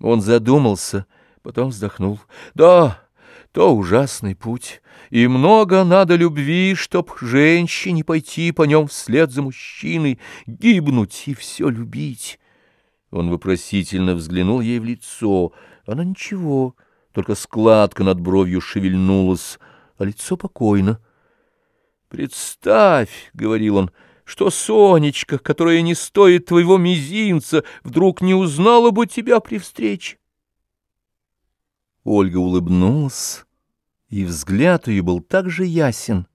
Он задумался, потом вздохнул. Да, то ужасный путь, и много надо любви, чтоб женщине пойти по нем вслед за мужчиной, гибнуть и все любить. Он вопросительно взглянул ей в лицо. Она ничего, только складка над бровью шевельнулась, а лицо покойно. «Представь», — говорил он, — что Сонечка, которая не стоит твоего мизинца, вдруг не узнала бы тебя при встрече. Ольга улыбнулась, и взгляд ее был так же ясен.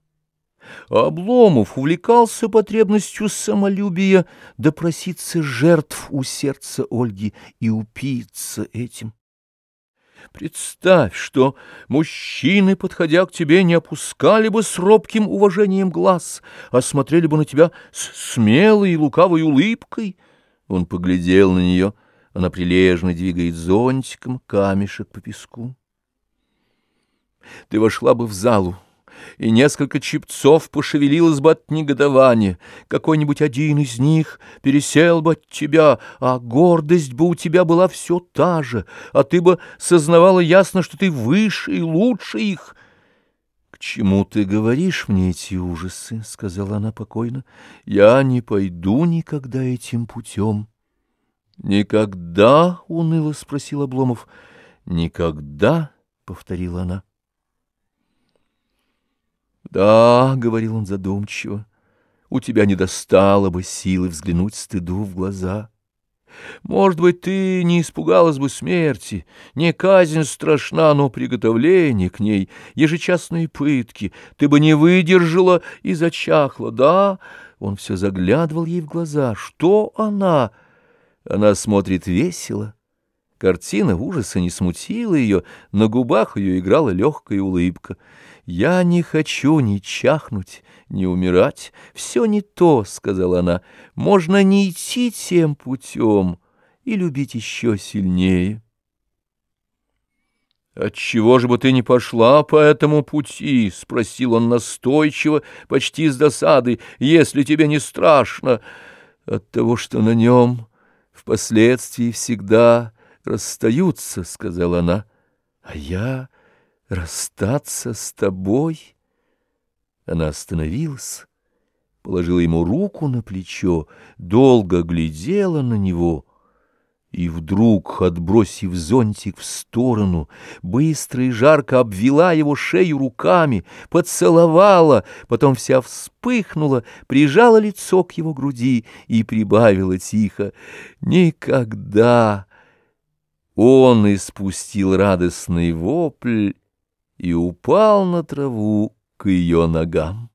Обломов увлекался потребностью самолюбия допроситься жертв у сердца Ольги и упиться этим. Представь, что мужчины, подходя к тебе, не опускали бы с робким уважением глаз, а смотрели бы на тебя с смелой и лукавой улыбкой. Он поглядел на нее, она прилежно двигает зонтиком камешек по песку. Ты вошла бы в залу, и несколько чипцов пошевелилось бы от негодования. Какой-нибудь один из них пересел бы от тебя, а гордость бы у тебя была все та же, а ты бы сознавала ясно, что ты выше и лучше их. — К чему ты говоришь мне эти ужасы? — сказала она покойно. — Я не пойду никогда этим путем. — Никогда? — уныло спросил Обломов. — Никогда, — повторила она. «Да», — говорил он задумчиво, — «у тебя не достало бы силы взглянуть стыду в глаза. Может быть, ты не испугалась бы смерти, не казнь страшна, но приготовление к ней, ежечасные пытки, ты бы не выдержала и зачахла, да?» Он все заглядывал ей в глаза. «Что она?» Она смотрит весело. Картина ужаса не смутила ее, на губах ее играла легкая улыбка. «Я не хочу ни чахнуть, ни умирать. Все не то», — сказала она. «Можно не идти тем путем и любить еще сильнее». «Отчего же бы ты не пошла по этому пути?» — спросил он настойчиво, почти с досады, — «если тебе не страшно». «От того, что на нем впоследствии всегда расстаются», — сказала она, — «а я...» расстаться с тобой? Она остановилась, положила ему руку на плечо, долго глядела на него и вдруг, отбросив зонтик в сторону, быстро и жарко обвела его шею руками, поцеловала, потом вся вспыхнула, прижала лицо к его груди и прибавила тихо «Никогда!» Он испустил радостный вопль, и упал на траву к ее ногам.